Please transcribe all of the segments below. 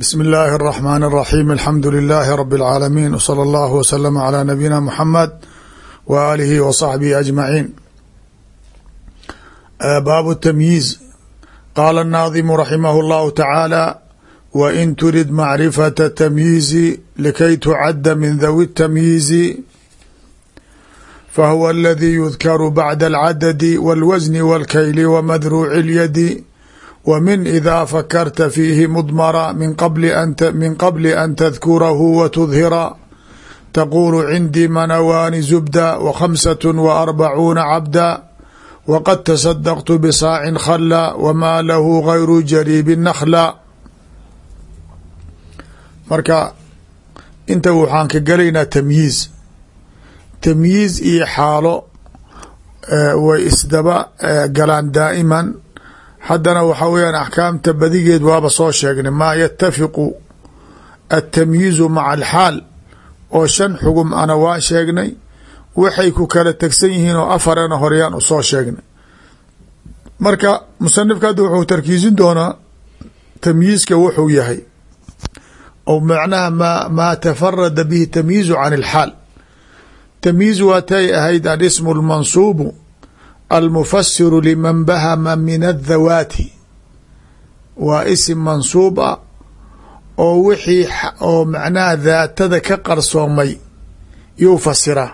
bsm اllahi الرحmn الرaxيm alxamdu لilaahi rb اlcaalamiin wslى اllah wslm عlى nabiyina mxamed w alihi w صaxbihi aجmaciin baabu الtamyiiz qaala الnaadimu raximah اllahu tacaala wain turid macrifaة الtamyiizi likay tucada min dhawi الtamyiizi fahuwa اladii yudkaru bacda اlcadadi wاlwasni wاlkayli wmadruuci اlyadi w min ida fakarta fiihi mdmra min qabli an tadkurahu wa tudhira taqulu cindii manawaani zubda w khamsaة w arbacuuna cabda wqad tasadaqtu bisaacin khla wmaa lahu gayru jariibi nakhla marka inta waxaan ka gelaynaa tamyiiz tamyiiz iyo xaalo way isdaba galaan daa'iman haddana waxaa weyaan axkaamta badigeed waaba soo sheegnay maa yatafiqu atamyiizu maca alxaal oo shan xugum ana waan sheegnay waxay ku kala tegsan yihiin oo afarana horyaan u soo sheegnay. Marka musanifka hadda wuxuu tarkiisin doonaa tamyiizka wuxuu yahay oo macnaha ma maa tafarada bihi tamyiizu can alxaal. Tamyiiz waatay ahayd alismu lmansuubu almufasiru liman bahama min adhawaati waa isim mansuub ah oo wixii oo macnaha daatada ka qarsoomay yuu fasiraa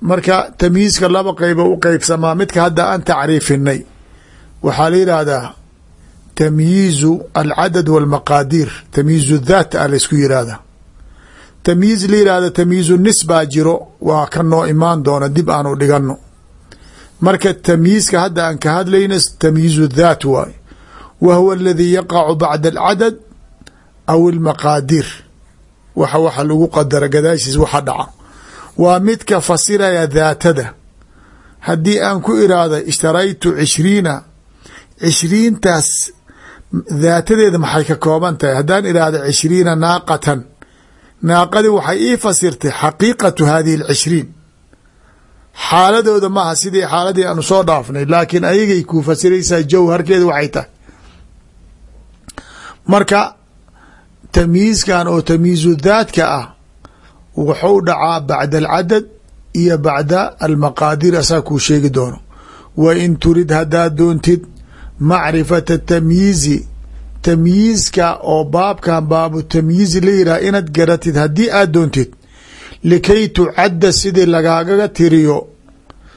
marka tamyiizka laba qeybo u qeybsamaa midka hadda aan tacriifinay waxaa la yidhaahdaa tamyiizu alcadad walmaqaadiir tamyiizu dhaat a laysku yihahda tamyiiz la yihahda tamyiizu nis baa jiro waa ka imaan doona dib aanu dhigano marka tamyiizka hadda aan ka hadlayna tamyiizu dhaat waay. Wa huwa aladii yaqacu bacda alcadad aw almaqaadiir waxa waxa lagu qadara gadaashiis waxa dhaca. Waa midka fasiraya daatada haddii aan ku iraahda ishtaraytu cishriina cishriintaas daatadeeda maxay ka kooban tahay? Haddaan iraahda cishriina naaqatan naaqadii waxay ii fasirtay xaqiiqatu hadihi alcishriin xaaladooda maaha sidii xaaladii aanu soo dhaafnay laakiin ayagay kuu fasiraysaa jawharkeeda waxay tahay. Marka tamyiizkan oo tamyiizu daadka ah wuxuu dhacaa bacda alcadad iyo bacda almaqaadir asaa kuu sheegi doono. Wa in turid haddaad doontid macrifata tamyiizi tamyiizka oo baabkan baabu tamyiizi la yidhah inaad garatid haddii aad doontid likay tucadda sidii lagaagaga tiriyo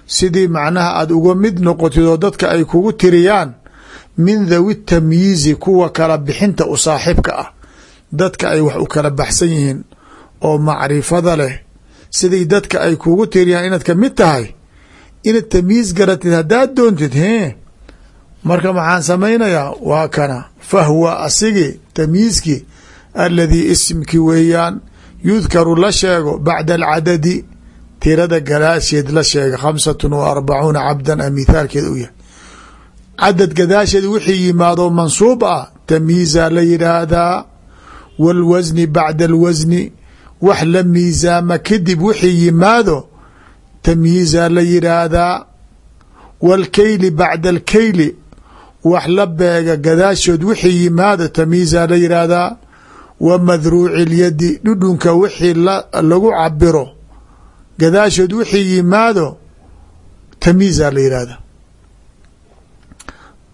sidii macnaha aada uga mid noqotid oo dadka ay kugu tiriyaan min dhawi tamyiizi kuwa kala bixinta u saaxibka ah. Dadka ay wax u kala baxsan yihiin oo macrifada leh. Sidii dadka ay kugu tiriyaan inaad ka mid tahay inaad tamyiiz garatid haddaad doontid hee marka maxaan samaynayaa waa kana. Fahwa asigi tamyiizkii aladii ismki weeyaan yudkaru la sheego bacda alcadadi tirada gadaasheed la sheega khamsatun wa arbacuuna cabdan a mithaalkeed u yahay. Cadad gadaasheed wixii yimaado mansuub ah tamyiizaa la yidhaahdaa wاlwasni bacda alwasni wax la miisaama kadib wixii yimaado tamyiizaa la yidhaahdaa wاlkeyli bacda alkeyli wax la beega gadaashood wixii yimaado tamyiizaa la yidhaahdaa wa madruuci اlyadi dhudhunka wixii lagu cabiro gadaashood wixii yimaado tamyiizaa la yidhahda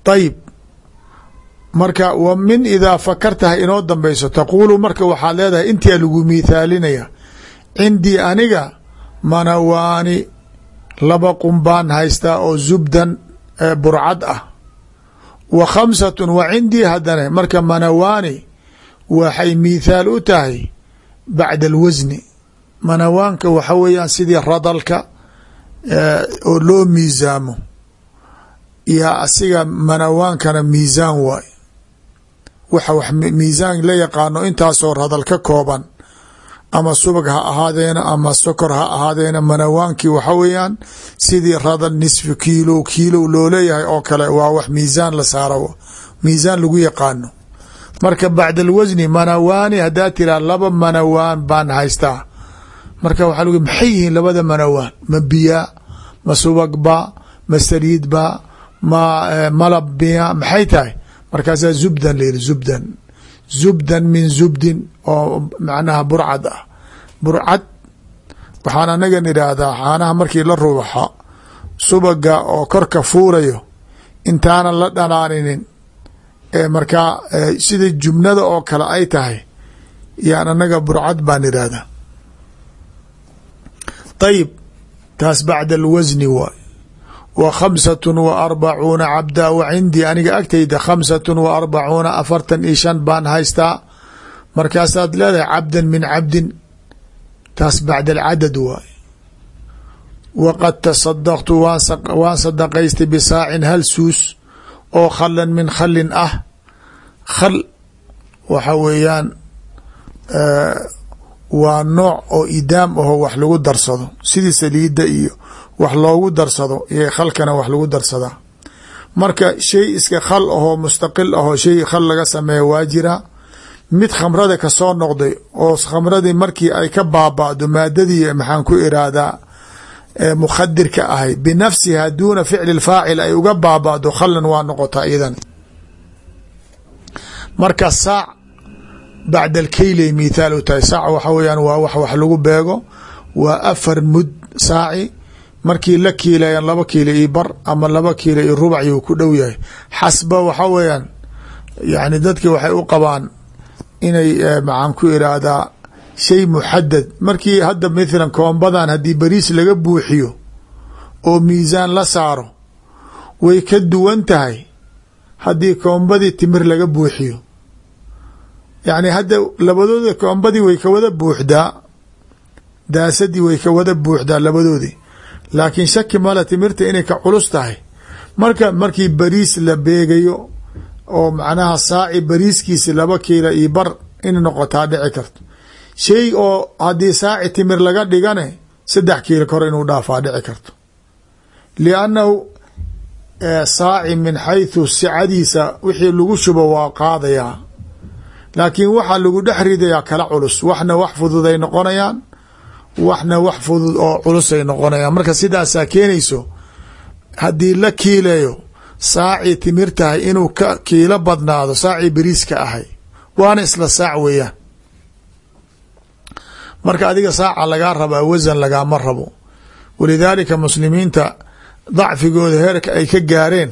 ayib marka wa min idaa fakartaha inoo dambeyso taquulu marka waxaad leedahay intia lagu miithaalinaya. Cindii aniga manawaani laba qumbaan haystaa oo zubdan burcad ah. Wa khamsatun wa cindii haddana marka manawaani waxay miithaal u tahay bacda alwasni. Manawaanka waxa weeyaan sidii radalka oo loo miisaamo. Yaa asiga manawaankana miisaan waay. Waxa wax miisaan la yaqaano intaasoo radal ka kooban. Ama subag ha ahaadeena ama sokor ha ahaadeena manawaankii waxa weeyaan sidii radal nisfi kiilo kiilow loo leeyahay oo kale waa wax miisaan la saaro miisaan lagu yaqaano marka bacda alwasni manawaani haddaa tiraa laba manawaan baan haystaa. Marka waxaa lg maxay yihiin labada manawaan? Ma biyaa ma subagba ma saliidba ma malab biya maxay tahay? Markaasaa zubdan la yihi zubdan. Zubdan min zubdin oo macnaha burcad ah. Burcad waxaan anagan idhaahdaa caanaha markii la rubaxo subaga oo korka fuurayo intaanan la dhanaaninin markaa sida jumnada oo kale ay tahay yaan anaga burcad baan idhaahdaa ayib taas bacda alwasni waay wa khamsatun wa arbacuuna cabda wa cindii aniga agtayda khamsatun wa arbacuuna afartan iyo shan baan haystaa. Markaasaad leedahay cabdan min cabdin taas bacda alcadad waay waqad tasadaqtu waan sadaqaystay bisaacin hal suus oo khalan min khalin ah. Khal waxa weeyaan waa nooc oo idaam aho wax lagu darsado. Sidii saliida iyo wax loogu darsado iyo khalkana wax lagu darsadaa marka shay iska khal ahoo mustaqil ahoo shay khal laga sameeya waa jira. Mid khamrada ka soo noqday oo khamradii markii ay ka baaba'do maadadii maxaan ku iraahdaa mukhadirka ahay binafsiha duuna ficli faacil ay uga baaba'do khalan waa noqotaa idan marka saac bacda alkeylay mithaal u tahay. Saac waxa weyaan waa wax wax lagu beego waa afar mud saaci. Markii la kiilayan laba kiilo io bar ama laba kiilo io rubac yuu ku dhow yahay. Xasba waxa weeyaan yani dadki waxay u qabaan inay maxaan ku iraahdaa shay muxadad markii hadda mathalan koombadan haddii bariis laga buuxiyo oo miisaan la saaro way ka duwan tahay haddii koombadii timir laga buuxiyo. Yacni hadda labadooda koombadii way ka wada buuxdaa daasadii way ka wada buuxdaa labadoodii. Laakiin shaki male timirta inay ka culus tahay. Marka markii bariis la beegayo oo macnaha saaci bariiskiisi laba kiila iyo bar in noqotaa dhici karto shay oo haddii saaci timir laga dhigane saddex kiilo kor inuu dhaafaa dhici karto. Liannahu saaci min xayثu sicadiisa wixii lagu shubo waa qaadayaa. Laakiin waxaa lagu dhex ridayaa kala culus. Waxna wax fududay noqonayaan waxna wax fudud oo culusay noqonayaan. Marka sidaasaa keenayso haddii la kiileeyo saacii timir tahay inuu ka kiilo badnaado saacii beriiska ahay waana isla saac weeyaan marka adiga saaca lagaa rabaa wasan lagaama rabo. Walidaalika muslimiinta dacfigooda heerka ay ka gaareen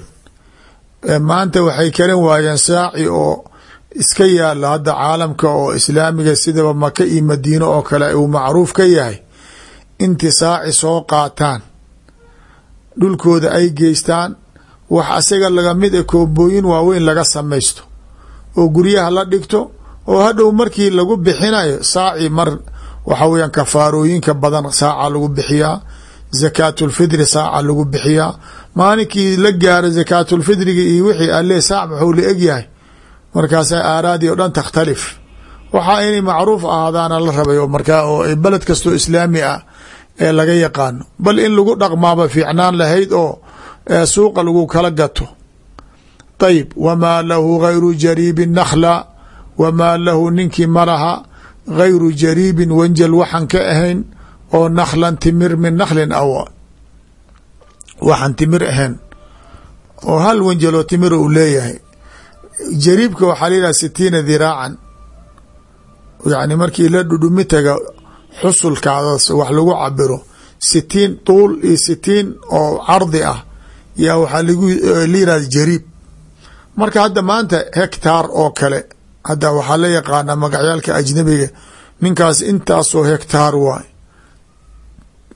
maanta waxay karan waayeen saaci oo iska yaalo hadda caalamka oo islaamiga sidaba maka iyo madiino oo kale uu macruuf ka yahay. Inti saaci soo qaataan dhulkooda ay geystaan wax asaga laga mid e koobooyin waaweyn laga samaysto oo guryaha la dhigto oo hadhow markii lagu bixinayo saaci mar waxa weeyaan kafaarooyinka badan saaca lagu bixiyaa zakaatulfidri saaca lagu bixiyaa maalinkii la gaaro zakaatulfidriga iyo wixii alle saac muxuu la egyahay. Markaasa aaraadii o dhan takhtalif. Waxaa inay macruuf ahaadaana la rabay oo markaa oo beled kastoo islaami ah ee laga yaqaano bal in lagu dhaqmaaba fiicnaan lahayd oo suuqa lagu kala gato. Ayib wamaa lahu gayru jariibin nakhla wamaa lahu ninkii malaha gayru jariibin wanjal waxaan ka ahayn oo nakhlan timir min nakhlin aw waxaan timir ahayn oo hal wanjaloo timir uu leeyahay jariibka waxaa la yidhaha sitiina diraacan yani markii la dhudhumi taga xusulkaadaas wax lagu cabiro sitiin tuul iyo sitiin oo cardi ah yaa waxaa lagu la yihahda jariib marka hadda maanta hectaar oo kale hadda waxaa la yaqaanaa magacyaalka ajnabiga ninkaas intaasoo hectaar waay.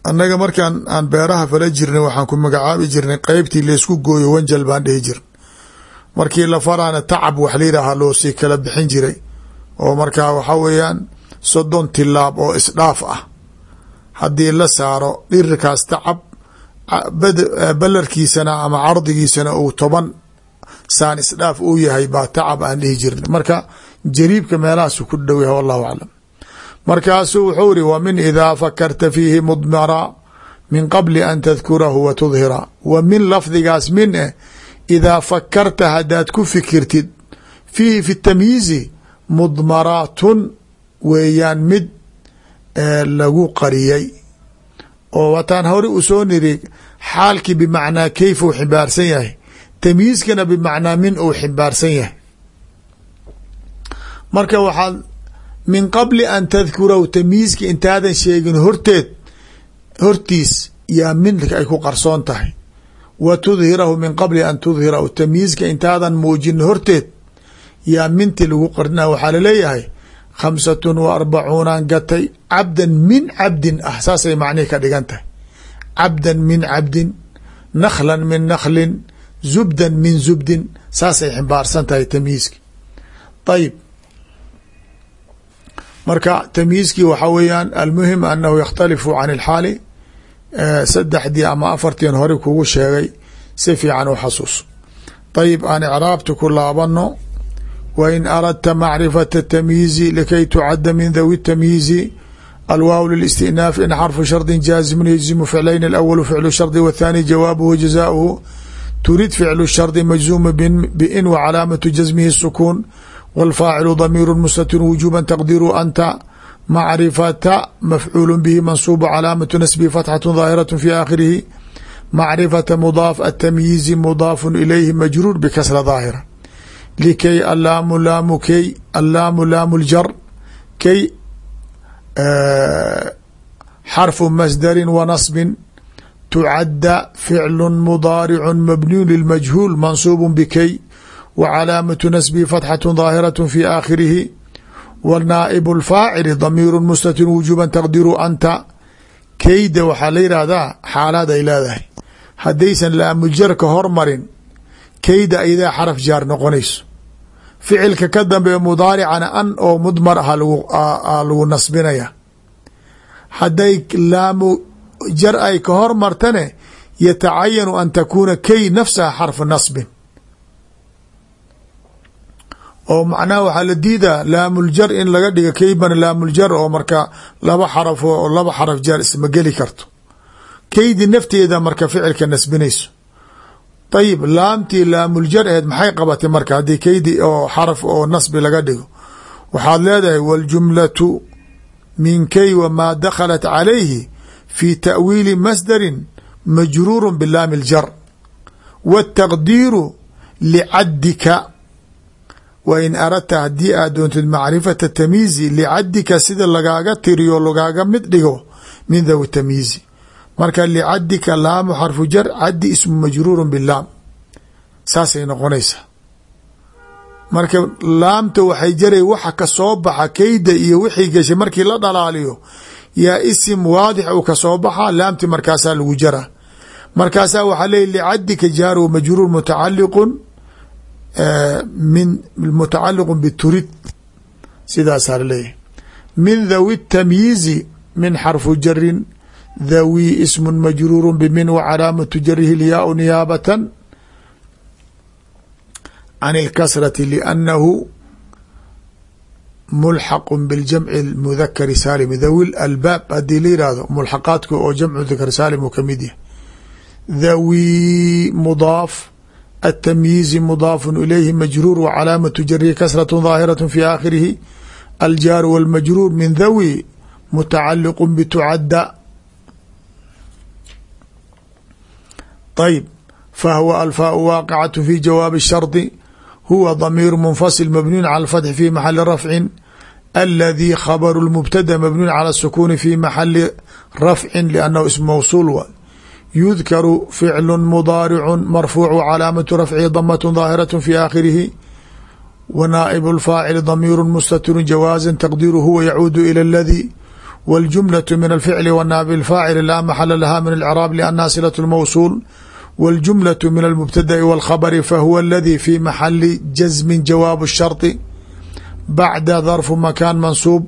Annaga markaan aan beeraha fala jirnay waxaan ku magacaabi jirnay qeybtii laysku gooyo wanjal baan dhihi jirna markii la faraana tacab wax la yidhaaha loo sii kala bixin jiray. Oo markaa waxaa weeyaan soddon tilaab oo isdhaaf ah. Haddii la saaro dhirirkaas tacab balarkiisana ama cardigiisana uu toban saan isdhaaf uu yahay baa tacab aan dhihi jirna marka jariibka meelahaasu ku dhow yahay wallahu aclam. Markaasuu wuxuu iri wa min idaa fakarta fiihi mudmara min qabli an tadkurahu wa tudhira. Wa min lafdigaas min eh idaa fakarta haddaad ku fikirtid fiihi fi tamyiizi mudmaraatun weeyaan mid lagu qariyay. Oo wataan hore u soo niri xaalkii bimacnaa keyf uu ximbaarsan yahay tamyiiskana bimacnaa min uu ximbaarsan yahay. Marka waxaad min qabli an tadkurahu tamyiizka intaadan sheegin horteed hortiis yaa minka ay ku qarsoon tahay. Wa tudhirahu min qabli an tudhirahu tamyiizka intaadan muujin horteed yaa minti lagu qarina waxaa la leeyahay khamsatun wa arbacuunan gatay cabdan min cabdin ah saasay macnihi ka dhigan tahay. Cabdan min cabdin nakhlan min nakhlin zubdan min zubdin saasay ximbaarsan tahay tamyiizki ayib marka tamyiizkii waxaa weeyaan almuhim anahu yakhtalifu can ilxaali saddexdii ama afartiin hore kugu sheegay si fiican u xasuus. Ayib aan icraabta ku laabano wa in aradta macrifata tamyiizi likay tucada min dawi tamyiizi alwaaw lilistinaaf in xarfu shardi jaazimun yajzimu ficlayn alawalu ficlu shardi wathani jawaabuhu jazaauhu turid ficlu shardi majzuuma bin wa calaamatu jasmihi sukuun wاlfaacilu damiiru mustatir wujuba taqdiru anta macrifata mafcuul bihi mansuubu calaamatu nasbihi fatxatu daahiraة fi aakhirihi macrifata mudaaf atamyiizi mudaafu ilayhi majruur bkasra daahira likay allaamu laamu key allaamu laamu ljar kay xarfu masdari wa nasbin tucadda ficlu mudaaricu mabniyu lilmajhuul mansuubu bikay wa calaamatu nasbihi fatxatu daahiraة fi aakhirihi w naaib اlfaacili damiiru mustatir wujuba taqdiru anta. Keyda waxaa la yihahdaa xaalaad ay leedahay. Haddaysan laamujarka hormarin keyda aydaa xaraf jaar noqonayso. Ficilka ka dambeeya mudaaricana an oo mudmar ah lagu nasbinaya. Hadday laamu jar ay ka hormartane yatacayanu an takuuna key nafsaha xarfa nasbin. Oo macnaha waxaa la diidaa laamuljar in laga dhiga keyban laamuljar oo marka laba xaraf oo laba xaraf jaar isma geli karto. Keydi nafteeda marka ficilka nasbinayso. Ayib laamtii laamuljar aheed maxay qabatay marka haddii keydi oo xaraf oo nasbi laga dhigo? Waxaad leedahay waljumlatu min key wamaa dakhalat calayhi fi ta'wiili masdarin majruuru bilaami ljar waataqdiiru licaddika wa in aradta haddii aad doontid macrifata tamyiizi licadika sida lagaaga tiriyo lagaaga mid dhigo min dawi tamyiizi marka licadika laamu xarfu jar caddi ismu majruuru bilaam saasay noqonaysaa marka laamta waxay jaray waxa ka soo baxa keyda iyo wixii gashay markii la dhalaaliyo yaa isim waadix uu ka soo baxa laamti markaasaa lagu jara. Markaasaa waxaa leeya licadika jaaru majruur mutacaliqun min mutacaliq bturid sidaasaa laleeyahy min dhawi tamyiizi min xarfu jarin dhawi ismu majruuru bmin wa calaamatu jarihi lyaau niyaabatan can اlkasrati liannahu mulxaqu biljamci mudakari saalim dhawi albaab haddii la yihahdo mulxaqaadka oo jamcu mudakar saalim uu kamid yahay dhawi mudaaf التمyiizi mضاaf ilayhi majruur w calaamaةu jarihi kasraة ظaahiraة fi aakhirihi aljaaru wاlmajruur min dhawi mutacaliq btucadda طayb fahwa alfaau waaqicaة fi jawaabi الshardi huwa damiir munfasil mabniyu calى اfatxi fi maxali rafci aladii khabru اlmubtada mabniyu calى الsukuuni fi maxali rafci lannahu ism mawsuul wa yudkaru ficlu mudaaricu marfuucu calaamatu rafcihi damat daahiraة fi aakhirihi wa naa'ib اlfaacili damiiru mustatiru jawaaza taqdiiru huwa yacuudu ilى اladii wاljumlaة min alficli wa naa'ib اlfaacili laa maxala laha min اlcraab liannaha silaة اlmawsuul wاljumlaة min almubtada'i wاlkhabri fahuwa aladii fi maxali jasmi jawaab الsharطi bacda darfu makaan mansuub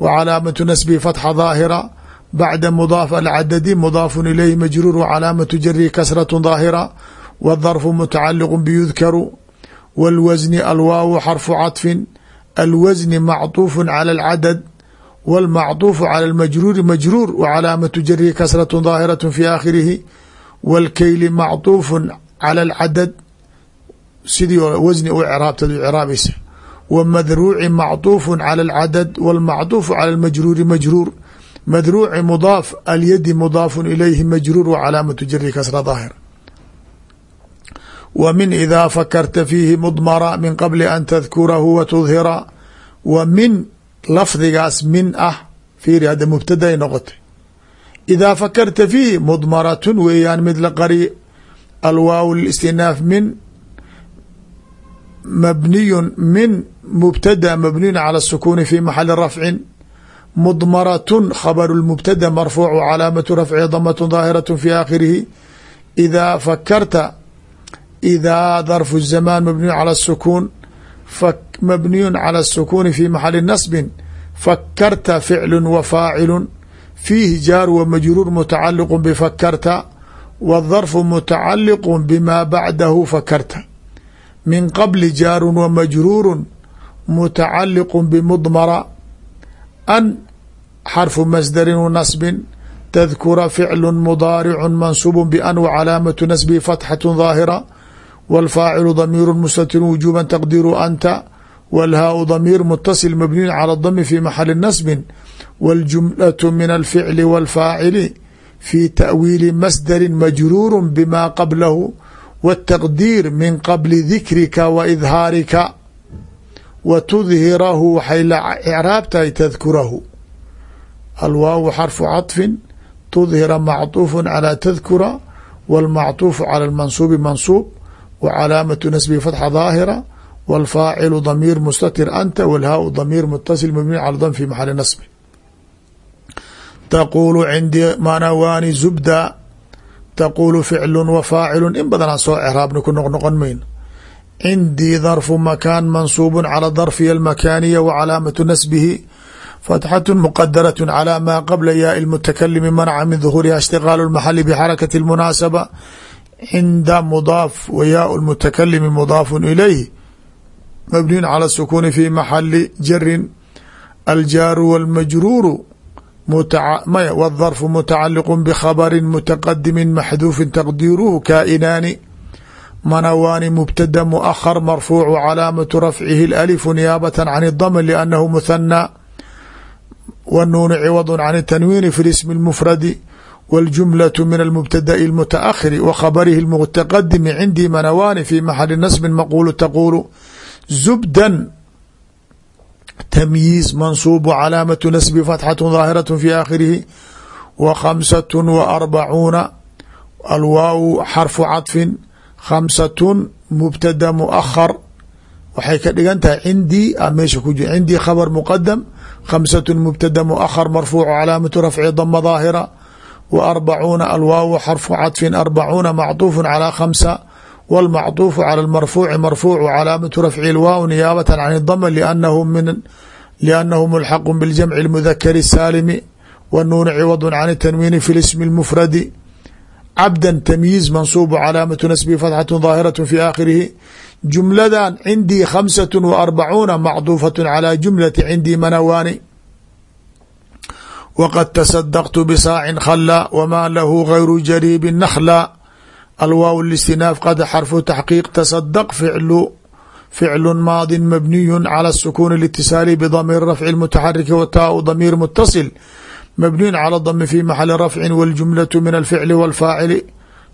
wa calaamatu nasbihi fatxa daahira bacda mudaaf alcadadi mudaafu ilayhi majruur wcalaamatu jarihi kasraة daahira wاdarfu mutacaliq biyudkaru wاlwasni alwaawu xarfu caطfin alwasni macطuufu calى اlcadad wاlmacطuufu calى اlmajruuri majruur wcalaamatu jarihi kasraة daahiraة fi aakhirihi wاlkeyli macطuufu calى اlcadad sidii wasni u craabtad u craabaysa wmadruuci macطuufu calى اlcadad wاlmacطuufu calى اlmajruuri majruur madruuci mudaaf alyadi mudaafu ilayhi majruur wa calaamatu jari kasra daahir wa min idaa fakarta fiihi mudmara min qabli an tadkurahu wa tudhira wa min lafdigaas min ah fiiri hadda mubtaday noqotay idaa fakarta fiihi mudmaratun weeyaan mid la qariye alwaaw listinaaf min mabniyun min mubtada mabniyun cala الsukuni fi maxali rafcin mdmaratun khabaru lmubtada marfuucu calaamatu rafcihi damatun daahiraة fi aakhirihi idaa fakarta idaa darfu zamaan mabniyu cala الsukuun mabniyun cala الsukuni fi maxali nasbin fakarta ficlu wa faacilu fiihi jaar wa majruur mutacaliqu bifakarta wadarfu mutacaliqu bima bacdahu fakarta min qabli jaarun wa majruurun mutacaliqu bimudmara an xarfu masdarin u nasbin tadkura ficlu mudaaricu mansuubu ban wa calaamatu nasbihi fatxatu daahira wاlfaacilu damiiru mustatiru wujuuba taqdiiru anta wlhaau damiir mutasil mabniyu cala dami fi maxali nasbin wاljumlaة min alficli wاlfaacili fi taأwiili masdari majruuru bima qablahu wالtaqdiir min qabli dikrika wa idhaarika wa tudhirahu waxay la icraab tahay tadkurahu alwaawu xarfu caطfin tudhira macطuufu calى tadkura wاlmacطuufu calى اlmansuubi mansuub wa calaamatu nasbihi fatxa daahira wاlfaacilu damiir mustatir anta wاlhaau damiir mutasil mabniy cala dam fi maxali nasbi taquulu cindii manawaani zubda taquulu ficlu wa faacilu in badanaan soo craabna ku noqnoqon mayno cindii darfu makaan mansuubu cala darfiya almakaaniya wa calaamatu nasbihi fatxatu muqadaraة calى ma qabla yaai اlmutakalimi manca min duhuuriha ishtiqaalu اlmaxali bxarakati اlmunaasaba cinda mudaaf wa yaau اlmutakalimi mudaafu ilayh mabniyun calى الsukuni fi maxali jarin aljaaru wاlmajruuru wالdarfu mutacaliq bkhabari mutaqadimi maxduufi taqdiiruhu kaa'inaani manawaani mubtada muahar marfuucu calaamatu rafcihi اlalifu niyaabata can اdam lanahu muhanى wnuunu ciwad can الtanwiini fi اsmi اlmufradi wاljumlaة min almubtada'i اlmutaahiri wa khabarihi اlmutaqadimi cindii manawaani fi maxali nasbi maqulu taqulu zubdan tamyiiz mansuub calaamatu nasbi fatxaة daahiraة fi aakhirihi wa khamsaة wa arbacuuna alwaawu xarfu caطfin khamsatun mubtada muahar waxay ka dhigan tahay cindii a meesha ku jir cindii khabr muqadam khamsatun mubtada muahar marfuucu calaamatu rafci dama daahira wa arbacuuna alwaawu xarfu caطfin arbacuuna macطuufu calى khamsa wاlmacطuufu calى اmarfuuci marfuucu calaamatu rafci lwaaw niyaabata can dama liannahu mulxaqu biاljamci اlmudakari الsaalimi wnuunu ciwadu can tanwiini fi اsmi اlmufradi cabda tamyiiz mansuubu calaamatu nasbihi fatxatu daahiraة fi aakhirihi jumladan cindii khamsaة wa arbacuuna macduufaة calى jumlati cindii manawaani waqad tasadaqtu bisaacin khala wmaa lahu gayru jariibi nakhla alwaaw listinaaf qad xarfu taxqiiq tasadaq ficlu ficlu maadi mabniyu calى الsukuuni اlاtisaali bdamiir rafci اmutaxariki wataau damiir mutasil mبنiي calى dm في maxali rafci wاljumlaة min alficli wاlfaacili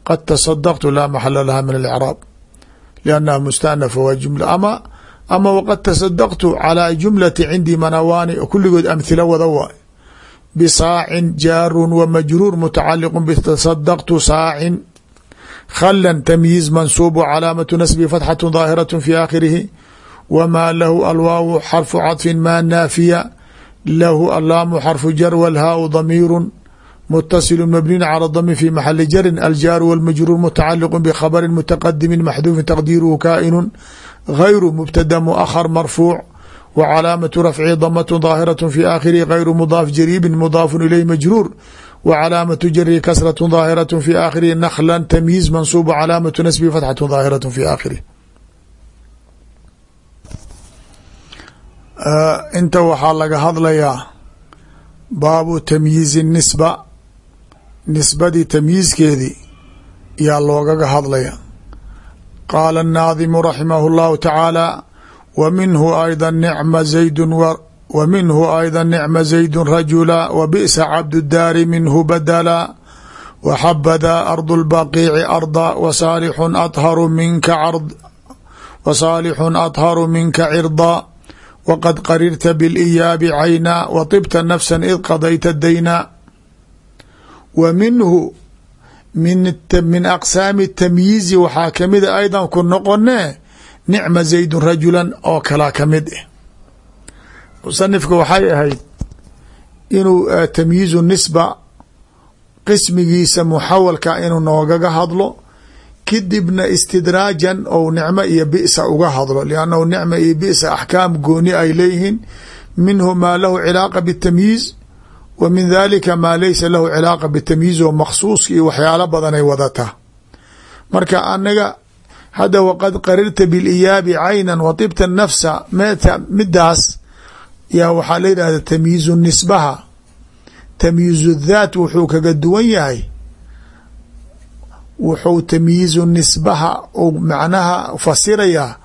qad taصadqtu laa maxala laha min اlcraab lannaha mustanafa waa jumla ama ama wqad taصadqtu calى jumlati cindii manawaani kuligood amhila wada waay bisaacin jaaru wmajruur mutacaliq btaصadqtu saacin khala tamyiiz mansuub calaamaةu nasbi fatxaة ظaahiraة fi aakhirihi wmaa lahu alwaaw xarfu caطfi ma naafiya lahu alaamu xarfu jar wlhaau damiiru mutasilu mabniyu calى dami fi maxali jarin aljaaru wاlmajruur mutacaliq bkhabri mutaqadimi maxduufin taqdiiruhu kaa'inu gayru mubtada muahar marfuuc wa calaamatu rafcihi damat daahiraة fi aakhirihi gayru mudaaf jariibin mudaafu ilayh majruur wa calaamatu jarihi kasraة daahiraة fi aakhirihi nakla tamyiiz mansuub calaamatu nasbihi fatxaة daahiraة fi aakhirih inta waxaa laga hadlayaa baabu tamyiizi nisba nisbadii tamyiizkeedii yaa loogaga hadlaya qaala الnaadimu raximah اllahu tacaala wa minhu ayda nicma zaydu w minhu ayضa nicma zaydu rajula wa bi'sa cabddaari minhu badala waxabada ardu lbaqiici arda wasalixun atharu minka card wasaalixun atharu minka cirda waqad qarirta biاliyaabi cayna wa tibta nafsan id qadayta dayna. Wa minhu min aqsaami tamyiizi waxaa kamida aydan ku noqonee nicma zaydun rajulan oo kalaa ka mid eh musanifka waxay ahayd inuu tamyiizu nisba qismigiisa muxawalka inuu noogaga hadlo kadibna istidraajan ou nicmo iyo bisa uga hadlo liannahu nicma iyo bisa axkaam gooni ay leeyihiin minhu maa lahu cilaaqa bitamyiiz wa min dalika maa laysa lahu cilaaqa bitamyiiz oo maksuuska iyo waxyaalo badanay wadataa marka anaga hadda waqad qarirta biliyaabi caynan wa tibta nafsa meta midaas yaa waxaa la yidhahda tamyiizu nisbaha. Tamyiizu dhaat wuxuu kaga duwan yahay. Wuxuu tamyiizu nisbaha u macnaha fasirayaa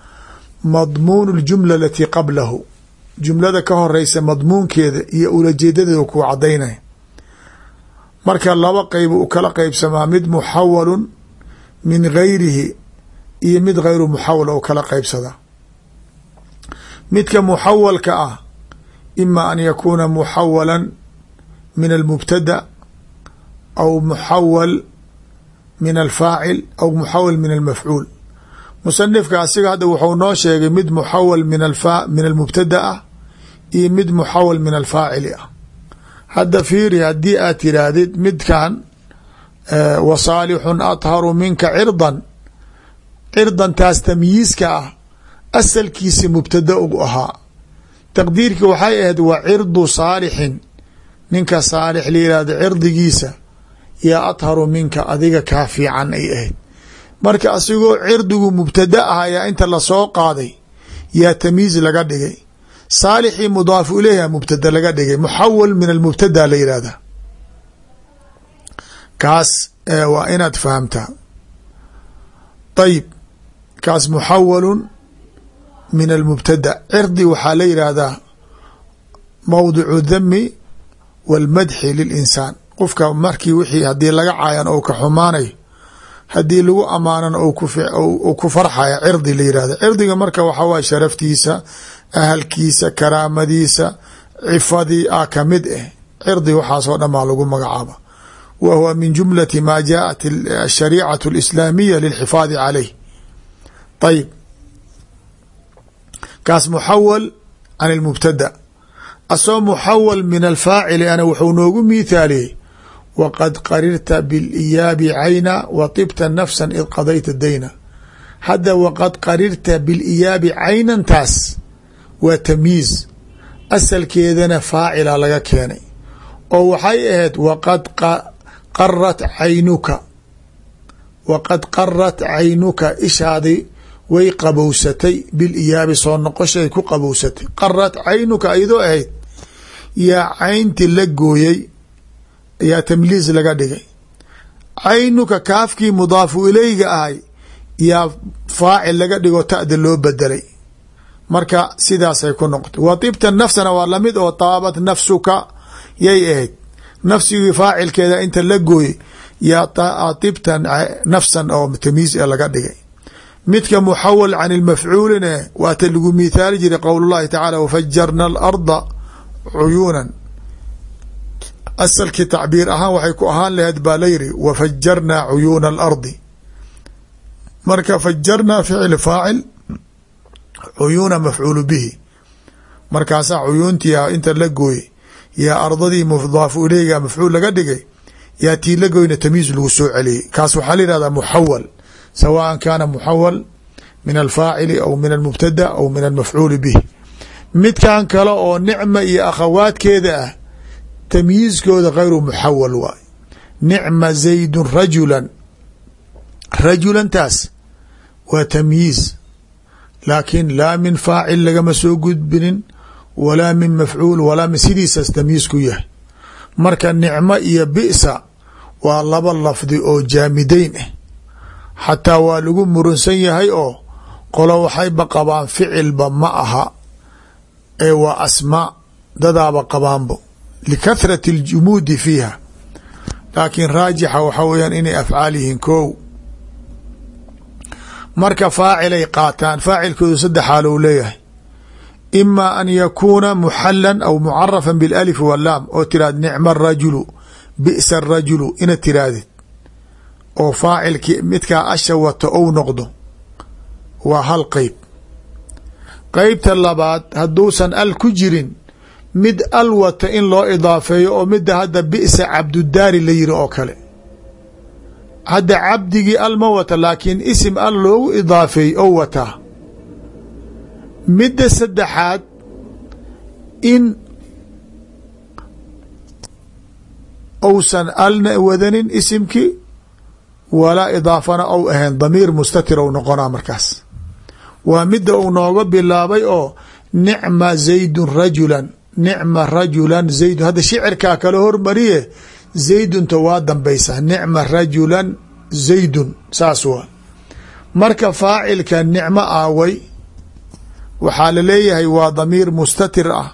madmuun اljumla alatii qablahu. Jumlada ka horeysa madmuunkeeda iyo ulajeedadeeda ku cadaynaya marka laba qeyb u kala qeybsamaa mid muxawalun min gayrihi iyo mid gayru muxawal oo kala qeybsadaa midka muxawalka ah ima an yakuuna muxawala min almubtada aw muxawal min alfaacil aw muxawal min almafcuul musanifka asiga hadda wuxuu noo sheegay mid muxawal min min almubtada ah iyo mid muxawal min alfaacili ah hadda fiiri haddii aad tiraahdid midkan wa saalixun atharu minka cirdan cirdantaas tamyiiska ah asalkiisi mubtada u ahaa taqdiirki waxay ahayd wa cirdu saalixin. Ninka saalix la yihahdo cirdigiisa yaa atharu minka adiga kaa fiican ay ahayd. Marka asigoo cirdigu mubtada ah ayaa inta la soo qaaday yaa tamyiiz laga dhigay. Saalixii mudaafu ileyha mubtada laga dhigay. Muxawal min almubtada la yihahda kaas waa inaad fahamtaa. Ayib kaas muxawalun min almubtada cirdi waxaa la yidhaahdaa mawdicu dami walmadxi lilinsaan qofka markii wixii haddii laga caayan ou ka xumaanayo haddii lagu amaanan u ku farxaya cirdi la yihahda cirdiga marka waxaa waye sharaftiisa ahalkiisa karaamadiisa cifadii a kamid ah cirdi waxaasoo dhan baa lagu magacaaba wa huwa min jumlati ma jaءat ashariicaة اlislaamiya lilxifaadi caleyh ayib kaas muxawal can اlmubtada asoo muxawal min alfaacili ana wuxuu noogu miithaaliyey waqad qarirta biاliyaabi cayna wa طibta nafsa id qadayta dayna hadda waqad qarirta biاliyaabi caynantaas waa tamyiiz asalkeedana faacila laga keenay oo waxay ahayd waqad qarat caynuka waqad qarat caynuka ishaadi way qabowsatay biliyaabi soo noqoshay ku qabowsatay qarat caynuka ayadoo ahayd yaa caynti la gooyey yaa tamliis laga dhigay. Caynuka kaafkii mudaafu ileyga ahay yaa faacil laga dhigo ta'da loo bedelay marka sidaasay ku noqotay. Wa tibta nafsana waa la mid oo taabat nafsuka yay ahayd. Nafsigii faacilkeeda inta la gooyey yaa tibta nafsan oo tamyiis ee laga dhigay midka muxawal can ilmafcuulin eh waata lagu mithaali jiray qowl llahi tacaala wafajarna alarda cuyuunan. Asalkii tacbiir ahaan waxay ku ahaan laheyd baa layiri wafajarnaa cuyuuna alardi. Marka fajarnaa ficil faacil cuyuuna mafcuulu bihi. Markaasaa cuyuuntii inta la gooyey yaa ardadii mudaafu ileyga mafcuul laga dhigay yaa tii la goyna tamyiiz lagu soo celiyey kaas waxaa la yihahdaa muxawal sawaan kaana muxawal min alfaacili aw min almubtada aw min almafcuuli bih midkan kale oo nicma iyo akhawaadkeeda ah tamyiizkooda gayru muxawal waay nicma zaydun rajulan rajulantaas waa tamyiiz laakiin laa min faacil lagama soo gudbinin walaa min mafcuul walaa min sidiisaas tamyiiz ku yahay marka nicmo iyo bisa waa laba lafdi oo jaamideyn ah xataa waa lagu murunsan yahay oo qolo waxayba qabaan ficilba ma aha ee waa asmaa dadaaba qabaanbo. Likathrati اljumuudi fiiha. Laakiin raajixa waxaa weyaan inay afcaal yihiin kow marka faacilay qaataan faacilkoodu saddex xaal ou leeyahay. Ima an yakuuna muxalan aw mucarafan bilalif walaam oo tiraahd nicma arajulu bi'sa arajulu inaad tiraahdid oo faacilkii midkaa asha wato ou noqdo waa hal qeyb qeybta labaad hadduusan al ku jirin mid al wata in loo idaafeeyo oo midda hadda bi'sa cabdudaari la yiri oo kale. Hadda cabdigii al ma wata laakiin isim al loogu idaafeey oo wataa midda saddexaad in ousan alna wadanin isimkii walaa idaafana ou ahayn damiir mustatir ou noqonaa markaas. Waa midda uu nooga bilaabay oo nicma zaydun rajulan nicma rajulan zaydun. Hadda shicirkaa kala hormariye zaydunta waa dambaysa nicma rajulan zaydun saas waa. Marka faacilka nicmo aaway waxaa la leeyahay waa damiir mustatir ah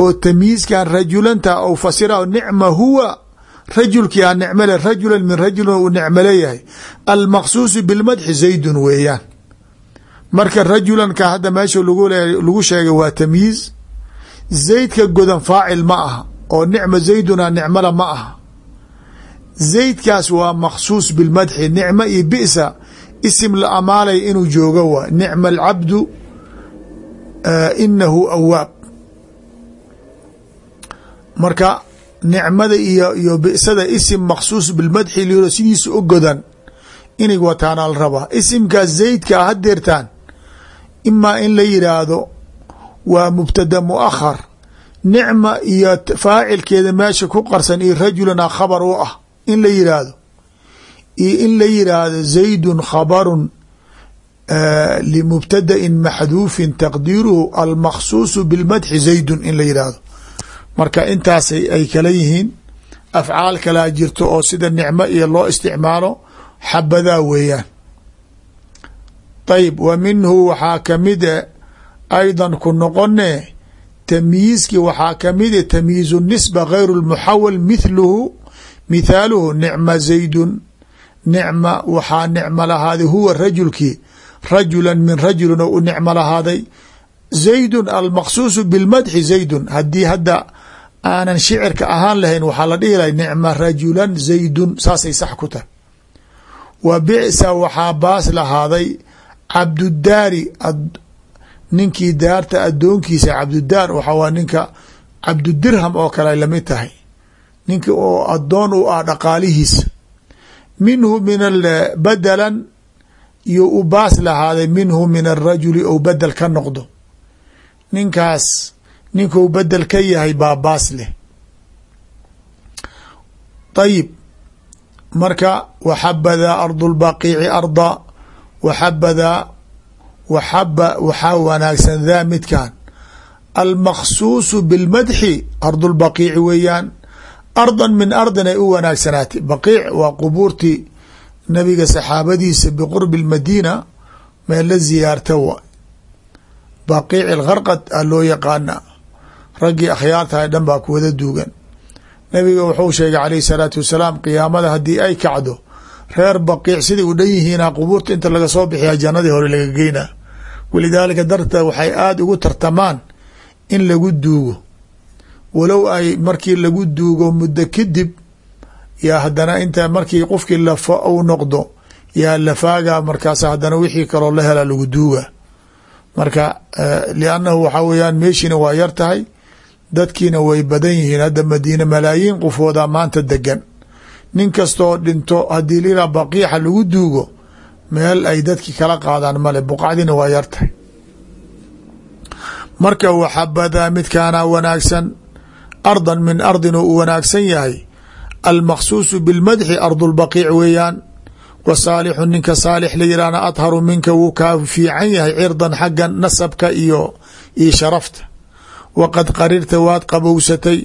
oo tamyiiskan rajulanta ou fasira nicma huwa rajulkii a nicmale rajulan min rajulin uu nicmo leeyahay almaqsuusu bilmadxi zaydun weeyaan. Marka rajulanka hadda meesha lagu sheegay waa tamyiiz. Zaydka godan faacil ma aha oo nicma zayduna nicmala ma aha. Zaydkaas waa maksuus bilmadxi nicmo iyo bisa. Isim la amaalay inuu joogo waa nicma alcabdu inahu awaab marka nicmada iyo iyo bisada isim maksuus bilmadxi lyiro sidiisa u godan inay wataana la rabaa. Isimkaas zaydkaa hadeertaan imaa in la yidhaahdo waa mubtada muakhar. Nicma iyo faacilkeeda meesha ku qarsan iyo rajulana khabar u ah in la yidhaahdo iyo in la yidhaahdo zaydun khabarun limubtadain maxduufin taqdiiruhu almaksuusu bilmadxi zaydun in la yidhaahdo marka intaas ay kala yihiin afcaal kalaa jirto oo sida nicmo iyo loo isticmaalo xabadaa weeyaan. Ayb wa minhu waxaa kamide aydan ku noqone tamyiizkii waxaa kamide tamyiizu nisba gayru lmuxawal mithluhu mithaaluhu nicma zaydun. Nicma waxaa nicmo lahaaday huwa rajulkii rajula min rajulin oo u nicmo lahaaday zaydun almaqsuusu bilmadxi zaydun. Haddii hadda aanan shicirka ahaan lahayn waxaa la dhihi lahay nicma rajulan zaydun saasay sax ku tahay. Wa bicsa waxaa baas lahaaday cabdudaari ninkii daarta adoonkiisa cabdudaar waxa waa ninka cabdudirham oo kale la mid tahay. Ninka oo adoon u ah dhaqaalihiisa minhu min badalan iyo u baas lahaaday minhu min arajuli ou bedel ka noqdo. Ninkaas ninkuu bedel ka yahay baa baas leh. Ayib marka waxabadaa ardu lbaqiici arda waxabadaa waxaba waxaa wanaagsan daa midkan almaksuusu bilmadxi ardulbaqiici weeyaan. Ardan min ardin ay u wanaagsanaatay baqiic waa qubuurtii nabiga saxaabadiisa biqurbi lmadiina meel la ziyaarta wa. Baqiic lkharqad a loo yaqaana raggii akhyaartahay dhan baa ku wada duugan. Nabiga wuxuu sheegay calayhi salaatu wasalaam qiyaamada haddii ay kacdo reer baqiic siday u dhan yihiina qubuurta inta laga soo bixiya jannadii hore laga geynaa walidaalika darteed waxay aada ugu tartamaan in lagu duugo. Walow ay markii lagu duugo muddo kadib yaa haddana inta markii qofkii lafa uu noqdo yaa lafaaga markaas haddana wixii kaloo la hela lagu duuga. Marka liannahu waxaa weeyaan meeshiina waa yar tahay dadkiina way badan yihiin. Hadda madiine malaayiin qofoodaa maanta degan nin kastoo dhinto haddii liraa baqiixa lagu duugo meel ay dadki kala qaadaan male buqacdiina waa yar tahay. Marka waxabadaa midkaana wanaagsan ardan min ardin oo u wanaagsan yahay. Almaqsuusu bilmadxi ardulbaqiic weeyaan. Wa saalixu ninka saalix la yihahna adharu minka wuu kaa fiican yahay cirdan xagga nasabka iyo iyo sharafta waqad qarirta waad qabowsatay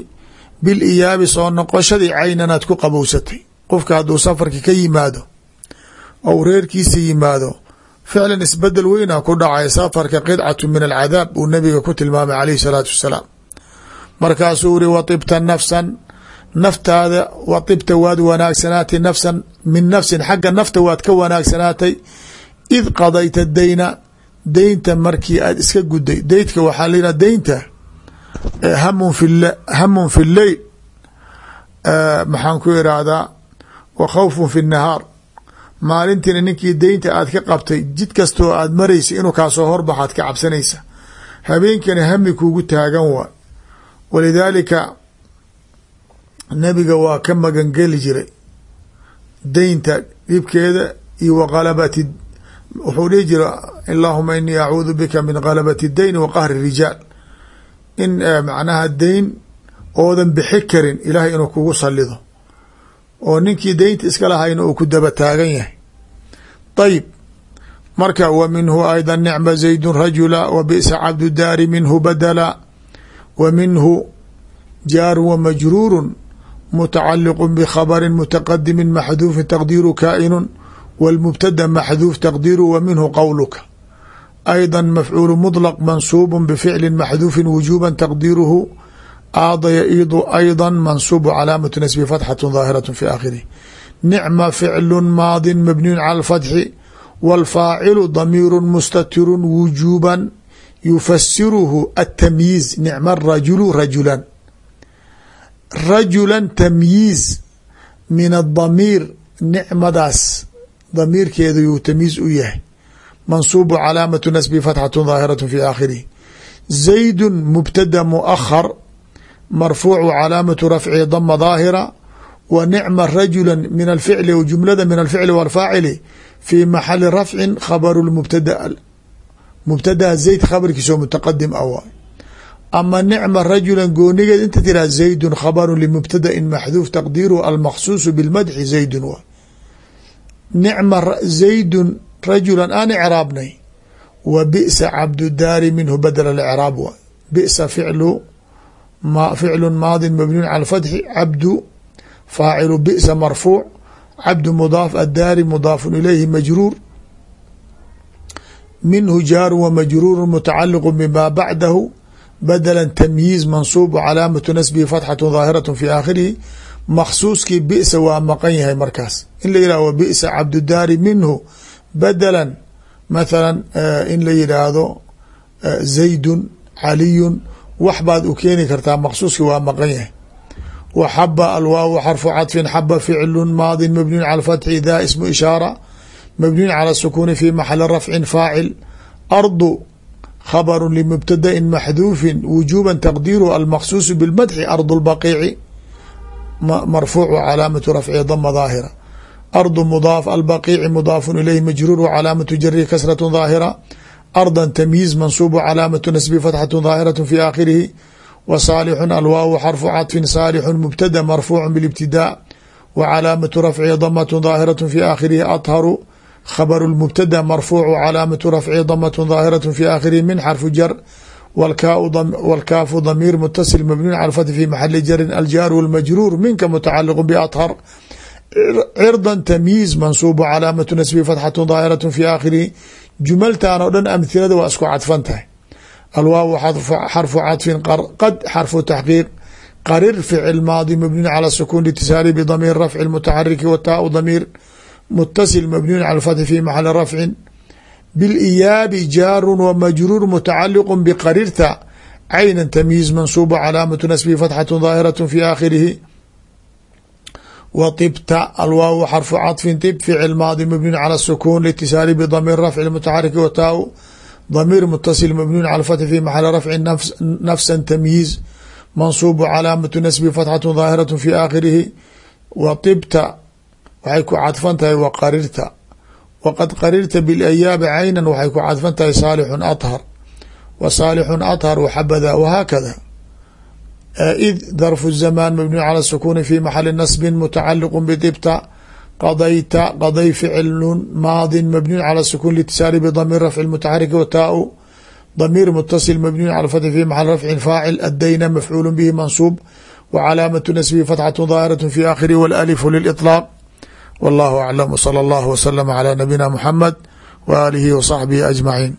bil iyaabi soo noqoshadii caynanaad ku qabowsatay qofka hadduu safarka ka yimaado ou reerkiisa yimaado ficlan isbeddel weyna ku dhacay safarka qidcatu min alcadaab uu nabiga ku tilmaamay calayhi salaatu wasalaam. Markaasuu uri watibta nafsan naftaada watibta waad wanaagsanaatay nafsan min nafsin xagga nafta waad ka wanaagsanaatay id qadayta dayna deynta markii aad iska gudday. Deydka waxaa la yidhaha deynta hamun fi lleyl maxaan ku irahdaa wa khawfun fi nahaar maalintiina ninkii deynta aad ka qabtay jid kastoo aad maraysa inuu kaasoo horbaxaad ka cabsanaysa habeenkana hami kuugu taagan waay walidaalika nabiga waa ka magangeli jiray deynta dhibkeeda iyo wa qalabati wuxuu dhihi jira allaahuma inii acuudu bika min galabati اdeyn wa qahri rijaal in macnaha deyn oodan bixi karin ilaahay inuu kugu salido oo ninkii deynta iska lahayna uu ku daba taagan yahay. Ayib marka wa minhu ayda nicma zaydu rajula wa bi'sa cabdu daari minhu badala wa minhu jaaru wa majruuru mutacaliqu bkhabri mutaqadimi maxduufi taqdiiru kaa'inu wاlmubtada maxduuf taqdiiru wa minhu qowluka ayضا mafcuul mطlq mansuub bficli maxduufi wujuba taqdiiruhu aada yaiidu ayضا mansuub calaamaة nasbi fatxaة ظaahiraة fi aakhirih nicma ficlu maadi mabniyu calى اfatxi wاlfaacilu damiiru mustatiru wujuba yufasiruhu atamyiiz nicma rajulu rajula rajula tamyiiz min adamiir nicmadaas damiirkeedu yuu tamyiiz u yahay mansuubu calaamatu nasbi fatxatu daahiratu fi aakhirih zaydu mubtada muahar marfuucu calaamatu rafci dama daahira wa nicma rajula min alficli jumlada min alficli walfaacili fi maxali rafcin khabaru mubtada mubtadaha zayd khabarkiisoo mutaqadim a waay ama nicma rajula goonigeed inta tiraa zaydu khabaru limubtadain maxduuf taqdiiruhu almaqsuusu bilmadxi zaydun waay nicma zaydun rajulan aan icraabnay wa bi'sa cabdudaari minhu badela icraab waay bi'sa ficlu ficlu maadin mabniyun cala fatxi cabdu faacilu bi'sa marfuuc cabdu mudaaf addaari mudaafun ilayhi majruur. Minhu jaaru wa majruuru mutacaliqu bima bacdahu badla tamyiiz mansuub calaamatu nasbihi fatxatu daahiraة fi aakhirihi. Maksuuskii bi'sa waa maqan yahay markaas. In la yihahdo wa bi'sa cabdudaari minhu badala mathala in la yidhaahdo zaydun caliyun wax baad u keeni kartaa maqsuuski waa maqan yahay. Wa xaba alwaaw xarfu caطfin xaba ficlu maadi mabniyu cala fatxi da ismu ishaara mabniyu cala sukuuni fi maxali rafcin faacil ardu khabru limubtadain maxduufin wujuba taqdiiruhu almaqsuusu bilmadxi ardu lbaqiici marfuucu calaamatu rafci dama daahira ardu mudaaf albaqiici mudaafun ilayhi majruuru calaamatu jarihi kasratu daahira arda tamyiiz mansuubu calaamatu nasbi fatxatu daahiratu fi aakhirihi wa saalixun alwaawu xarfu caطfin saalixun mubtada marfuucu bilibtidaa wa calaamatu rafci damatu daahiratu fi aakhirihi adharu khabru mubtada marfuucu calaamatu rafci damat daahiraة fi aakhirihi min xarfu jar wاlkaafu damiir mutasil mabniun cala fathi fi maxali jarin aljaar wاlmajruur minka mutacaliq badhar cirda tamyiiz mansuubu calaamatu nasbi fatxatu daahiratu fi aakhirihi jumaltan oo dhan amhilada waa isku cadfan tahay alwaaw xarfu cadfin qad xarfu taxqiiq qarir ficil maadi mabniun cala sukuun litisaali bidamiir rafci lmutaxariki wataau damiir mutasil mabniun cala lfatxi fi maxali rafcin bilyaabi jaarun wamajruur mutacaliqu biqarirta caynan tamyiiz mansuuba calaamatu nasbihi fatxatu daahiratu fi aakhirihi wa طibta alwaaw xarfu caطfin طib ficil maadi mabniyun cala sukuun litisaali bdamiir rafci mutaxariki wataau damiir mutasil mabniyun cala fathi fi maxali rafcin nafsa tamyiiz mansuubu calaamatu nasbihi fatxatu daahiraة fi aakhirihi wa طibta waxay ku cadfan tahay wa qarirta waqad qarirta bilayaabi caynan waxay ku cadfan tahay saalixun athar wa saalixun athar waxabada wahaakada id darfu zamaan mabniyu cala sukuni fi maxali nasbin mutacaliqu bidibta qadayta qaday ficilun maadin mabniyu cala sukuun litisaali bidamiir rafci mutaxarik wataau damiir mutasil mabniyu cala fathi fi maxal rafcin faacil addayna mafcuulu bihi mansuub wcalaamatu nasbihi fatxatu daahiratu fi aakhiri walifu liliطlaaq wallahu aclam wsala allahu waslama cala nabiyina muxamed waaalihi wasaxbihi ajmaciin